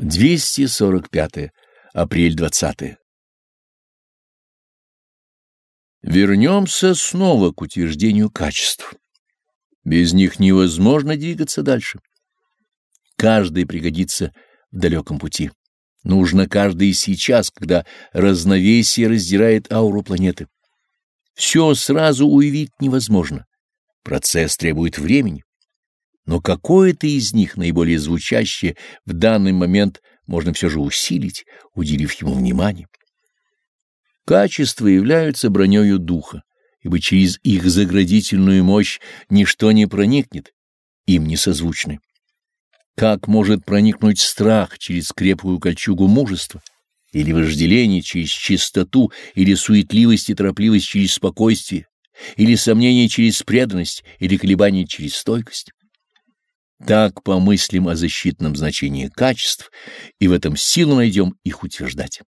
245. Апрель 20. Вернемся снова к утверждению качеств. Без них невозможно двигаться дальше. Каждый пригодится в далеком пути. Нужно каждый сейчас, когда разновесие раздирает ауру планеты. Все сразу уявить невозможно. Процесс требует времени но какое-то из них, наиболее звучащее, в данный момент можно все же усилить, уделив ему внимание. Качества являются бронею духа, ибо через их заградительную мощь ничто не проникнет, им не созвучны. Как может проникнуть страх через крепкую кольчугу мужества, или вожделение через чистоту, или суетливость и торопливость через спокойствие, или сомнение через преданность, или колебание через стойкость? Так помыслим о защитном значении качеств и в этом силу найдем их утверждать.